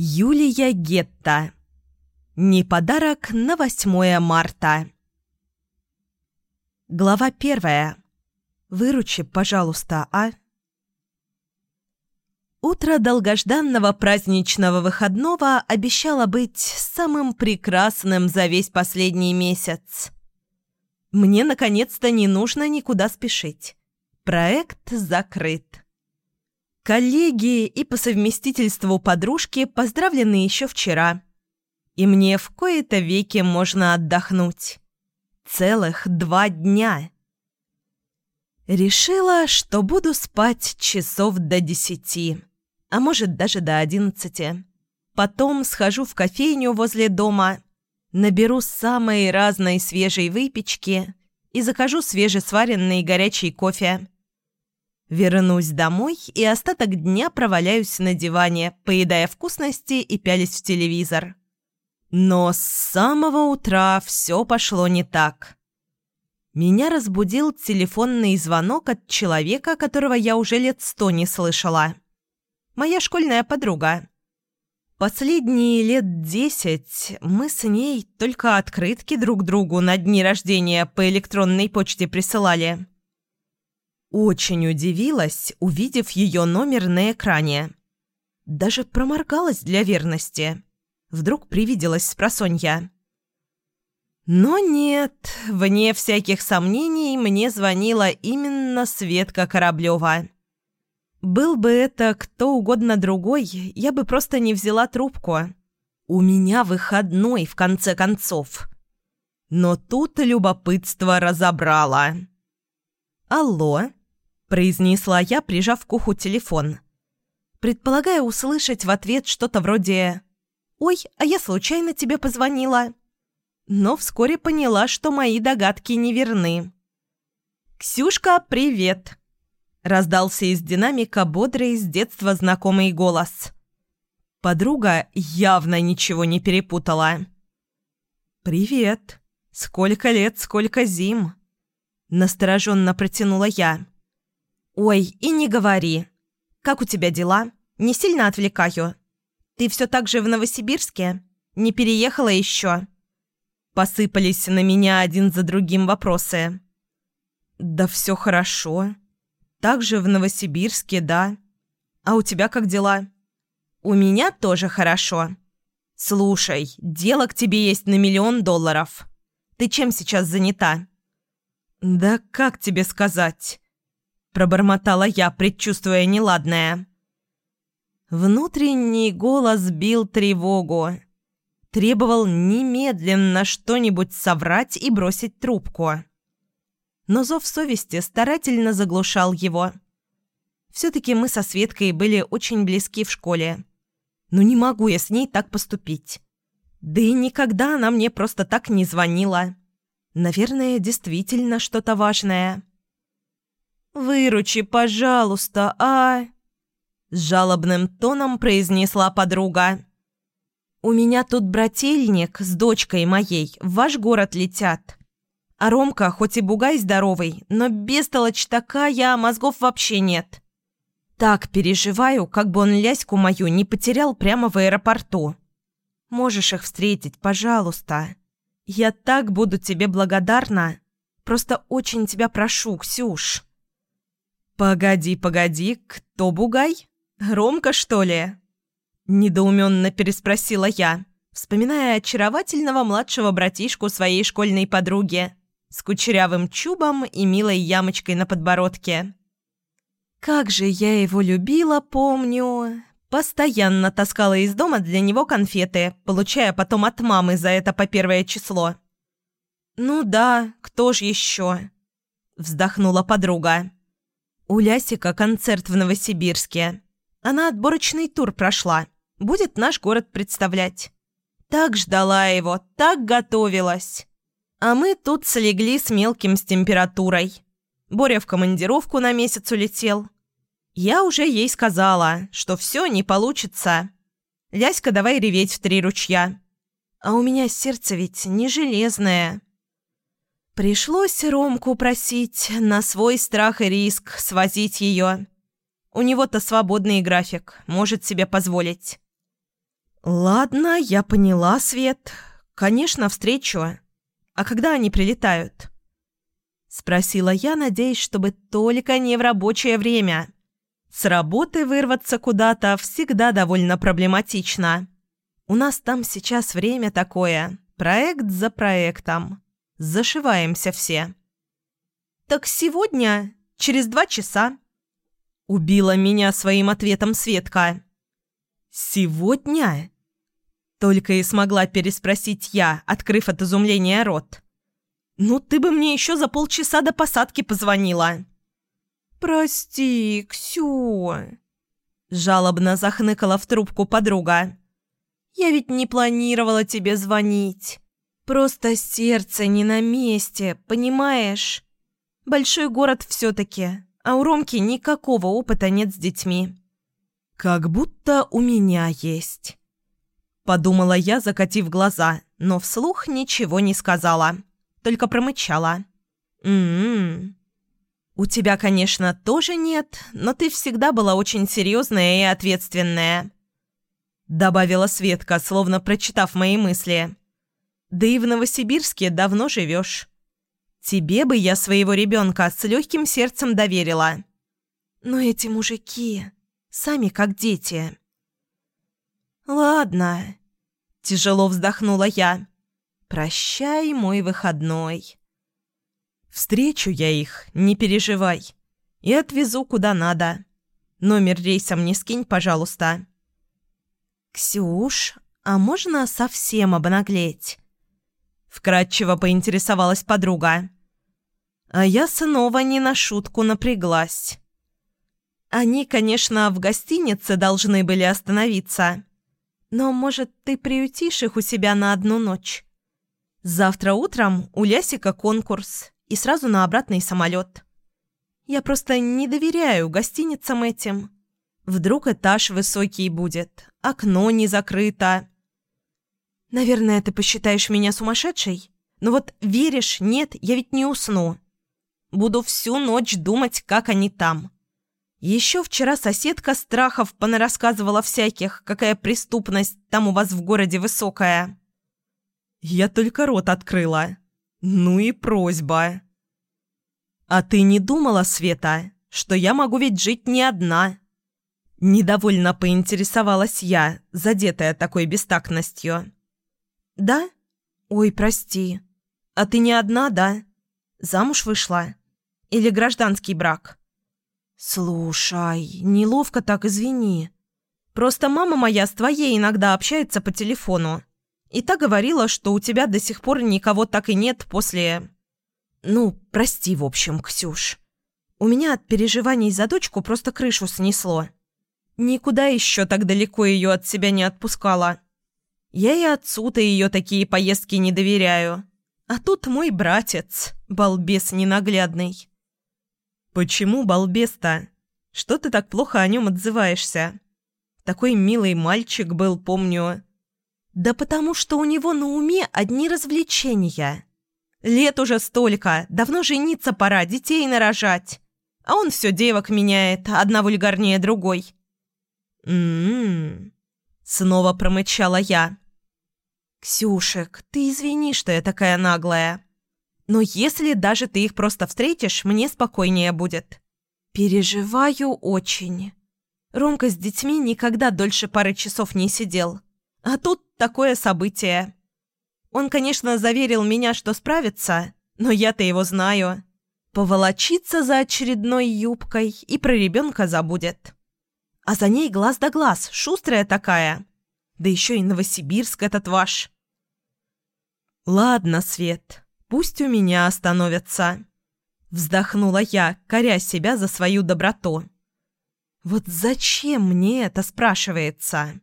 Юлия Гетта. Не подарок на 8 марта. Глава первая. Выручи, пожалуйста, а? Утро долгожданного праздничного выходного обещало быть самым прекрасным за весь последний месяц. Мне, наконец-то, не нужно никуда спешить. Проект закрыт. Коллеги и по совместительству подружки поздравлены еще вчера. И мне в кои-то веки можно отдохнуть. Целых два дня. Решила, что буду спать часов до десяти, а может даже до одиннадцати. Потом схожу в кофейню возле дома, наберу самой разной свежей выпечки и закажу свежесваренный горячий кофе. Вернусь домой и остаток дня проваляюсь на диване, поедая вкусности и пялись в телевизор. Но с самого утра все пошло не так. Меня разбудил телефонный звонок от человека, которого я уже лет сто не слышала. Моя школьная подруга. Последние лет десять мы с ней только открытки друг другу на дни рождения по электронной почте присылали. Очень удивилась, увидев ее номер на экране. Даже проморгалась для верности. Вдруг привиделась спросонья. Но нет, вне всяких сомнений мне звонила именно Светка Кораблева. Был бы это кто угодно другой, я бы просто не взяла трубку. У меня выходной, в конце концов. Но тут любопытство разобрало. «Алло?» Произнесла я, прижав к уху телефон. Предполагая услышать в ответ что-то вроде «Ой, а я случайно тебе позвонила». Но вскоре поняла, что мои догадки неверны. «Ксюшка, привет!» Раздался из динамика бодрый с детства знакомый голос. Подруга явно ничего не перепутала. «Привет! Сколько лет, сколько зим!» Настороженно протянула я. «Ой, и не говори. Как у тебя дела? Не сильно отвлекаю? Ты все так же в Новосибирске? Не переехала еще?» Посыпались на меня один за другим вопросы. «Да все хорошо. Так же в Новосибирске, да. А у тебя как дела?» «У меня тоже хорошо. Слушай, дело к тебе есть на миллион долларов. Ты чем сейчас занята?» «Да как тебе сказать?» Пробормотала я, предчувствуя неладное. Внутренний голос бил тревогу. Требовал немедленно что-нибудь соврать и бросить трубку. Но зов совести старательно заглушал его. Все-таки мы со Светкой были очень близки в школе. Но не могу я с ней так поступить. Да и никогда она мне просто так не звонила. Наверное, действительно что-то важное. «Выручи, пожалуйста, а...» С жалобным тоном произнесла подруга. «У меня тут брательник с дочкой моей в ваш город летят. А Ромка хоть и бугай здоровый, но бестолочь такая, а мозгов вообще нет. Так переживаю, как бы он ляську мою не потерял прямо в аэропорту. Можешь их встретить, пожалуйста. Я так буду тебе благодарна. Просто очень тебя прошу, Ксюш». «Погоди, погоди, кто бугай? Ромка, что ли?» Недоуменно переспросила я, вспоминая очаровательного младшего братишку своей школьной подруги с кучерявым чубом и милой ямочкой на подбородке. Как же я его любила, помню. Постоянно таскала из дома для него конфеты, получая потом от мамы за это по первое число. «Ну да, кто ж еще?» – вздохнула подруга. У Лясика концерт в Новосибирске. Она отборочный тур прошла. Будет наш город представлять. Так ждала его, так готовилась. А мы тут слегли с мелким с температурой. Боря в командировку на месяц улетел. Я уже ей сказала, что все не получится. Ляська, давай реветь в три ручья. А у меня сердце ведь не железное. Пришлось Ромку просить на свой страх и риск свозить ее. У него-то свободный график, может себе позволить. «Ладно, я поняла, Свет. Конечно, встречу. А когда они прилетают?» Спросила я, надеясь, чтобы только не в рабочее время. С работы вырваться куда-то всегда довольно проблематично. У нас там сейчас время такое. Проект за проектом. Зашиваемся все. «Так сегодня, через два часа». Убила меня своим ответом Светка. «Сегодня?» Только и смогла переспросить я, открыв от изумления рот. «Ну ты бы мне еще за полчаса до посадки позвонила». «Прости, Ксю», — жалобно захныкала в трубку подруга. «Я ведь не планировала тебе звонить. Просто сердце не на месте, понимаешь? Большой город все-таки, а у Ромки никакого опыта нет с детьми». «Как будто у меня есть», — подумала я, закатив глаза, но вслух ничего не сказала только промычала. «М-м-м. У тебя, конечно, тоже нет, но ты всегда была очень серьезная и ответственная», добавила Светка, словно прочитав мои мысли. «Да и в Новосибирске давно живешь. Тебе бы я своего ребенка с легким сердцем доверила. Но эти мужики сами как дети». «Ладно», – тяжело вздохнула я. Прощай, мой выходной. Встречу я их, не переживай. И отвезу куда надо. Номер рейса мне скинь, пожалуйста. Ксюш, а можно совсем обнаглеть? Вкратчиво поинтересовалась подруга. А я снова не на шутку напряглась. Они, конечно, в гостинице должны были остановиться. Но, может, ты приютишь их у себя на одну ночь? Завтра утром у Лясика конкурс и сразу на обратный самолет. Я просто не доверяю гостиницам этим. Вдруг этаж высокий будет, окно не закрыто. Наверное, ты посчитаешь меня сумасшедшей? Но вот веришь, нет, я ведь не усну. Буду всю ночь думать, как они там. Еще вчера соседка Страхов понарассказывала всяких, какая преступность там у вас в городе высокая. Я только рот открыла. Ну и просьба. А ты не думала, Света, что я могу ведь жить не одна? Недовольно поинтересовалась я, задетая такой бестактностью. Да? Ой, прости. А ты не одна, да? Замуж вышла? Или гражданский брак? Слушай, неловко так, извини. Просто мама моя с твоей иногда общается по телефону. И та говорила, что у тебя до сих пор никого так и нет после... Ну, прости, в общем, Ксюш. У меня от переживаний за дочку просто крышу снесло. Никуда еще так далеко ее от себя не отпускала. Я и отцу-то ее такие поездки не доверяю. А тут мой братец, балбес ненаглядный. Почему балбес-то? Что ты так плохо о нем отзываешься? Такой милый мальчик был, помню. Да потому что у него на уме одни развлечения. Лет уже столько, давно жениться пора, детей нарожать. А он все девок меняет, одна вульгарнее другой. «М-м-м», снова промычала я. «Ксюшек, ты извини, что я такая наглая. Но если даже ты их просто встретишь, мне спокойнее будет. Переживаю очень. Ромка с детьми никогда дольше пары часов не сидел. А тут такое событие. Он, конечно, заверил меня, что справится, но я-то его знаю. Поволочится за очередной юбкой и про ребенка забудет. А за ней глаз да глаз, шустрая такая. Да еще и Новосибирск этот ваш. «Ладно, Свет, пусть у меня остановятся», — вздохнула я, коря себя за свою доброту. «Вот зачем мне это спрашивается?»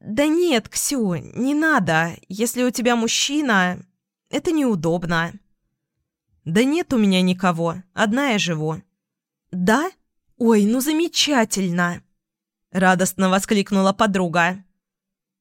«Да нет, Ксю, не надо. Если у тебя мужчина, это неудобно». «Да нет у меня никого. Одна я живу». «Да? Ой, ну замечательно!» Радостно воскликнула подруга.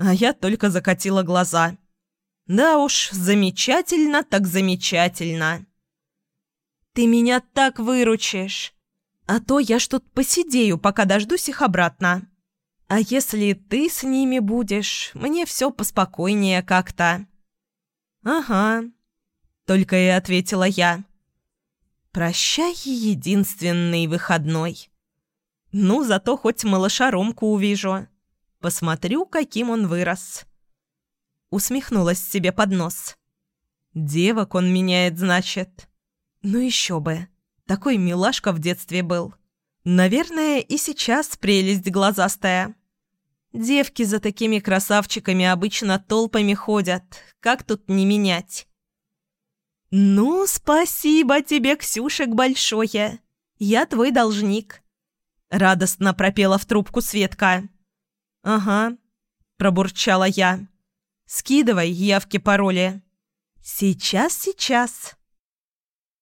А я только закатила глаза. «Да уж, замечательно так замечательно!» «Ты меня так выручишь! А то я что-то посидею, пока дождусь их обратно!» А если ты с ними будешь, мне все поспокойнее как-то». «Ага», — только и ответила я. «Прощай, единственный выходной. Ну, зато хоть малыша Ромку увижу. Посмотрю, каким он вырос». Усмехнулась себе под нос. «Девок он меняет, значит. Ну еще бы. Такой милашка в детстве был. Наверное, и сейчас прелесть глазастая». Девки за такими красавчиками обычно толпами ходят. Как тут не менять? «Ну, спасибо тебе, Ксюшек, большое. Я твой должник», — радостно пропела в трубку Светка. «Ага», — пробурчала я. «Скидывай явки-пароли». «Сейчас, сейчас».